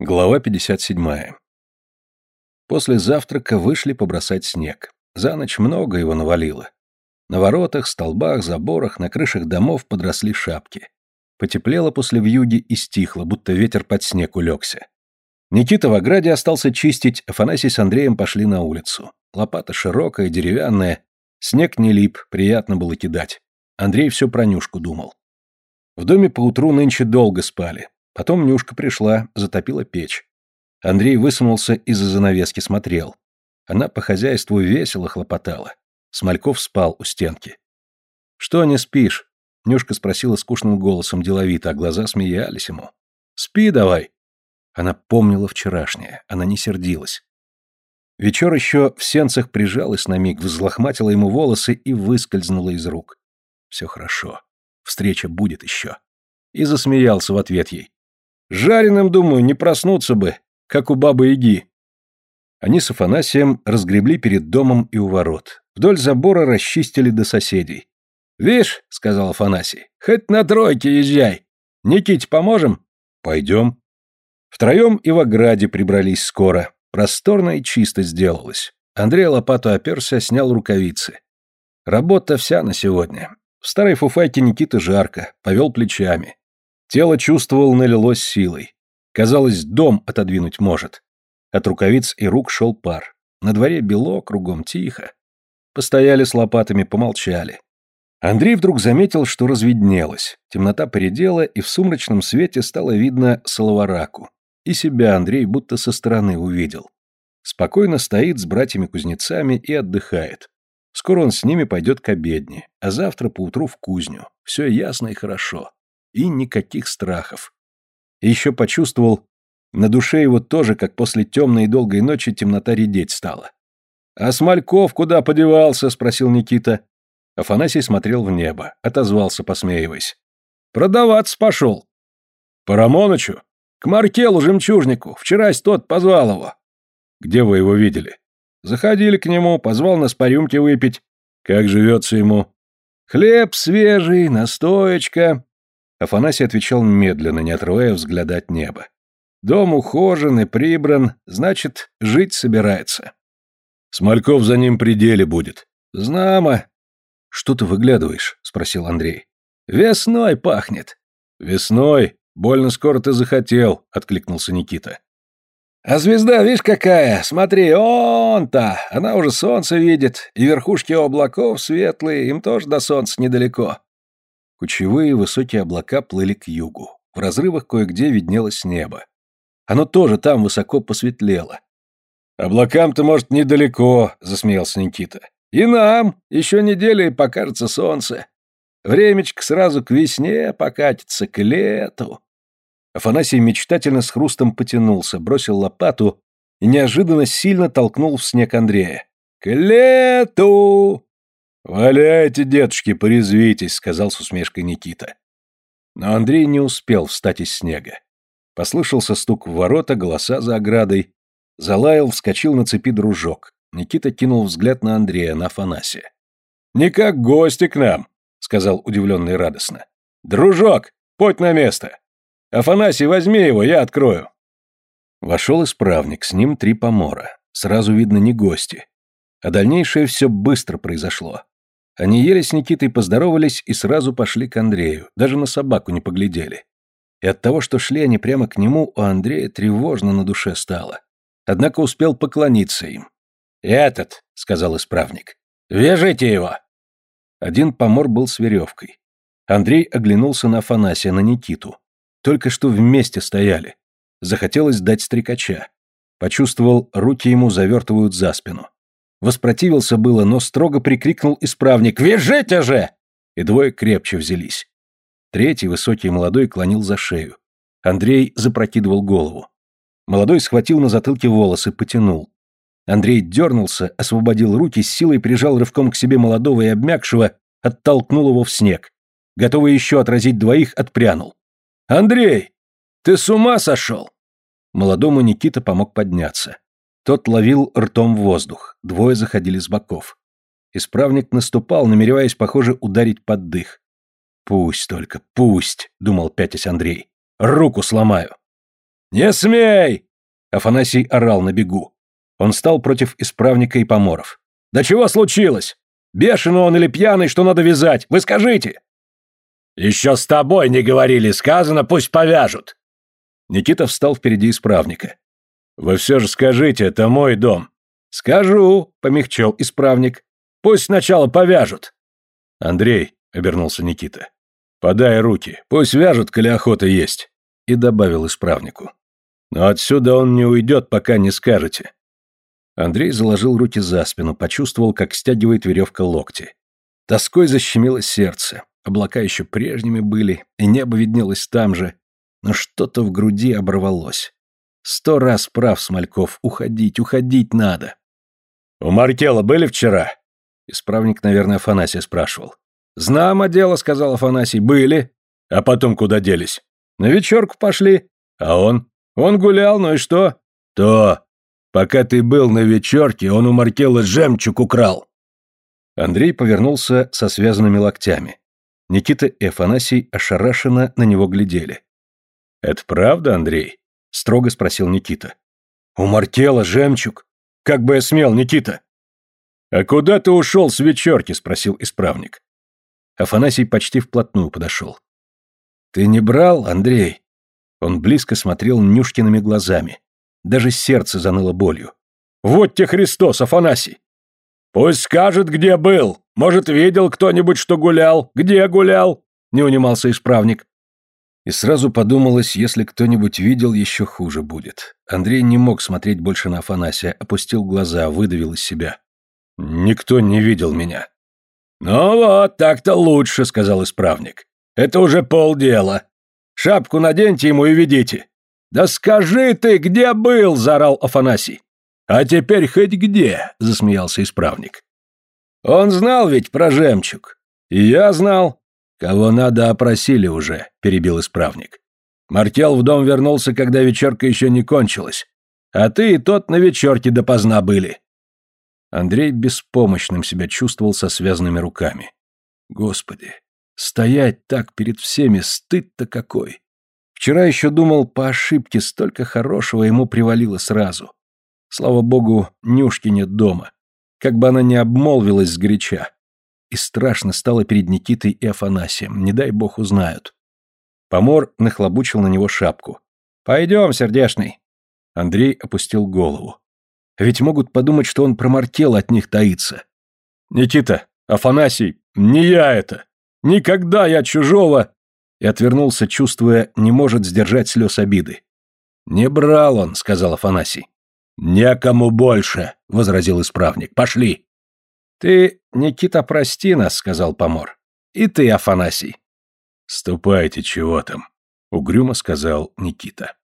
Глава 57. После завтрака вышли побросать снег. За ночь много его навалило. На воротах, столбах, заборах, на крышах домов подросли шапки. Потеплело после вьюги и стихло, будто ветер под снег улегся. Никита в ограде остался чистить, Афанасий с Андреем пошли на улицу. Лопата широкая, деревянная, снег не лип, приятно было кидать. Андрей все про Нюшку думал. В доме поутру нынче долго спали. Потом Нюшка пришла, затопила печь. Андрей высунулся из-за занавески, смотрел. Она по хозяйству весело хлопотала. Смольков спал у стенки. «Что не спишь?» Нюшка спросила скучным голосом деловито, а глаза смеялись ему. «Спи давай!» Она помнила вчерашнее, она не сердилась. Вечер еще в сенцах прижалась на миг, взлохматила ему волосы и выскользнула из рук. «Все хорошо. Встреча будет еще». И засмеялся в ответ ей. Жареным, думаю, не проснуться бы, как у бабы Иги. Они с Афанасием разгребли перед домом и у ворот. Вдоль забора расчистили до соседей. «Вишь», — сказал Афанасий, — «хоть на тройке езжай. Никите поможем?» «Пойдем». Втроем и в ограде прибрались скоро. Просторно и чисто сделалось. Андрей лопату оперся, снял рукавицы. Работа вся на сегодня. В старой фуфайке Никита жарко, повел плечами. Тело чувствовал, налилось силой. Казалось, дом отодвинуть может. От рукавиц и рук шел пар. На дворе бело, кругом тихо. Постояли с лопатами, помолчали. Андрей вдруг заметил, что разведнелось. Темнота поредела, и в сумрачном свете стало видно Соловараку. И себя Андрей будто со стороны увидел. Спокойно стоит с братьями-кузнецами и отдыхает. Скоро он с ними пойдет к обедне, а завтра поутру в кузню. Все ясно и хорошо и никаких страхов. И еще почувствовал, на душе его тоже, как после темной и долгой ночи, темнота редеть стала. «А Смольков куда подевался?» — спросил Никита. Афанасий смотрел в небо, отозвался, посмеиваясь. «Продаваться пошел». «По Рамонычу?» «К Маркелу, жемчужнику. Вчерась тот позвал его». «Где вы его видели?» «Заходили к нему, позвал нас по рюмке выпить». «Как живется ему?» «Хлеб свежий, настоечка, Афанасий отвечал медленно, не отрывая взгляда от неба. «Дом ухожен и прибран, значит, жить собирается». «Смольков за ним пределе будет». «Знамо». «Что ты выглядываешь?» — спросил Андрей. «Весной пахнет». «Весной? Больно скоро ты захотел», — откликнулся Никита. «А звезда, видишь, какая? Смотри, он-то! Она уже солнце видит, и верхушки облаков светлые, им тоже до солнца недалеко. Кучевые высокие облака плыли к югу. В разрывах кое-где виднелось небо. Оно тоже там высоко посветлело. «Облакам-то, может, недалеко», — засмеялся Никита. «И нам еще неделя и покажется солнце. Времечко сразу к весне покатится, к лету». Афанасий мечтательно с хрустом потянулся, бросил лопату и неожиданно сильно толкнул в снег Андрея. «К лету!» «Валяйте, дедушки, порезвитесь», — сказал с усмешкой Никита. Но Андрей не успел встать из снега. Послышался стук в ворота, голоса за оградой. Залаял, вскочил на цепи дружок. Никита кинул взгляд на Андрея, на Афанасия. «Не как гости к нам», — сказал удивленно и радостно. «Дружок, подь на место! Афанасий, возьми его, я открою!» Вошел исправник, с ним три помора. Сразу видно, не гости. А дальнейшее все быстро произошло. Они ели с Никитой, поздоровались и сразу пошли к Андрею, даже на собаку не поглядели. И от того, что шли они прямо к нему, у Андрея тревожно на душе стало. Однако успел поклониться им. «Этот», — сказал исправник, — «вяжите его». Один помор был с веревкой. Андрей оглянулся на Афанасия, на Никиту. Только что вместе стояли. Захотелось дать стрекача. Почувствовал, руки ему завертывают за спину. Воспротивился было, но строго прикрикнул исправник «Вяжите же!» И двое крепче взялись. Третий, высокий молодой, клонил за шею. Андрей запрокидывал голову. Молодой схватил на затылке волосы, потянул. Андрей дернулся, освободил руки, с силой прижал рывком к себе молодого и обмякшего, оттолкнул его в снег. Готовый еще отразить двоих, отпрянул. «Андрей, ты с ума сошел?» Молодому Никита помог подняться. Тот ловил ртом воздух, двое заходили с боков. Исправник наступал, намереваясь, похоже, ударить под дых. «Пусть только, пусть», — думал пятясь Андрей. «Руку сломаю». «Не смей!» Афанасий орал на бегу. Он стал против исправника и поморов. «Да чего случилось? Бешеный он или пьяный, что надо вязать? Вы скажите!» «Еще с тобой не говорили, сказано, пусть повяжут!» Никита встал впереди исправника. «Вы все же скажите, это мой дом». «Скажу», — помягчел исправник. «Пусть сначала повяжут». «Андрей», — обернулся Никита, — «подай руки, пусть вяжут, коли охота есть», — и добавил исправнику. «Но отсюда он не уйдет, пока не скажете». Андрей заложил руки за спину, почувствовал, как стягивает веревка локти. Тоской защемило сердце, облака еще прежними были, и небо виднелось там же, но что-то в груди оборвалось. Сто раз прав Смольков, уходить, уходить надо. «У Маркела были вчера?» Исправник, наверное, Афанасия спрашивал. «Знамо дело», — сказал Афанасий, — «были». «А потом куда делись?» «На вечерку пошли». «А он?» «Он гулял, ну и что?» «То. Пока ты был на вечерке, он у Маркела жемчуг украл». Андрей повернулся со связанными локтями. Никита и Афанасий ошарашенно на него глядели. «Это правда, Андрей?» — строго спросил Никита. «У Маркела жемчуг. Как бы я смел, Никита!» «А куда ты ушел с вечерки?» — спросил исправник. Афанасий почти вплотную подошел. «Ты не брал, Андрей?» Он близко смотрел Нюшкиными глазами. Даже сердце заныло болью. «Вот те Христос, Афанасий!» «Пусть скажет, где был. Может, видел кто-нибудь, что гулял? Где гулял?» Не унимался исправник. И сразу подумалось, если кто-нибудь видел, еще хуже будет. Андрей не мог смотреть больше на Афанасия, опустил глаза, выдавил из себя. «Никто не видел меня». «Ну вот, так-то лучше», — сказал исправник. «Это уже полдела. Шапку наденьте ему и ведите». «Да скажи ты, где был?» — заорал Афанасий. «А теперь хоть где?» — засмеялся исправник. «Он знал ведь про жемчуг. И я знал. Кого надо, опросили уже», — перебил исправник. Мартел в дом вернулся, когда вечерка еще не кончилась. А ты и тот на вечерке допоздна были. Андрей беспомощным себя чувствовал со связанными руками. Господи, стоять так перед всеми, стыд-то какой. Вчера еще думал, по ошибке столько хорошего ему привалило сразу. Слава богу, Нюшки нет дома. Как бы она ни обмолвилась сгоряча. И страшно стало перед Никитой и Афанасием, не дай бог узнают. Помор нахлобучил на него шапку. «Пойдем, сердешный». Андрей опустил голову. Ведь могут подумать, что он промартел от них таится. «Никита, Афанасий, не я это! Никогда я чужого!» И отвернулся, чувствуя, не может сдержать слез обиды. «Не брал он», — сказал Афанасий. «Некому больше», — возразил исправник. «Пошли». «Ты, Никита, прости нас», — сказал помор. «И ты, Афанасий». «Ступайте, чего там», — угрюмо сказал Никита.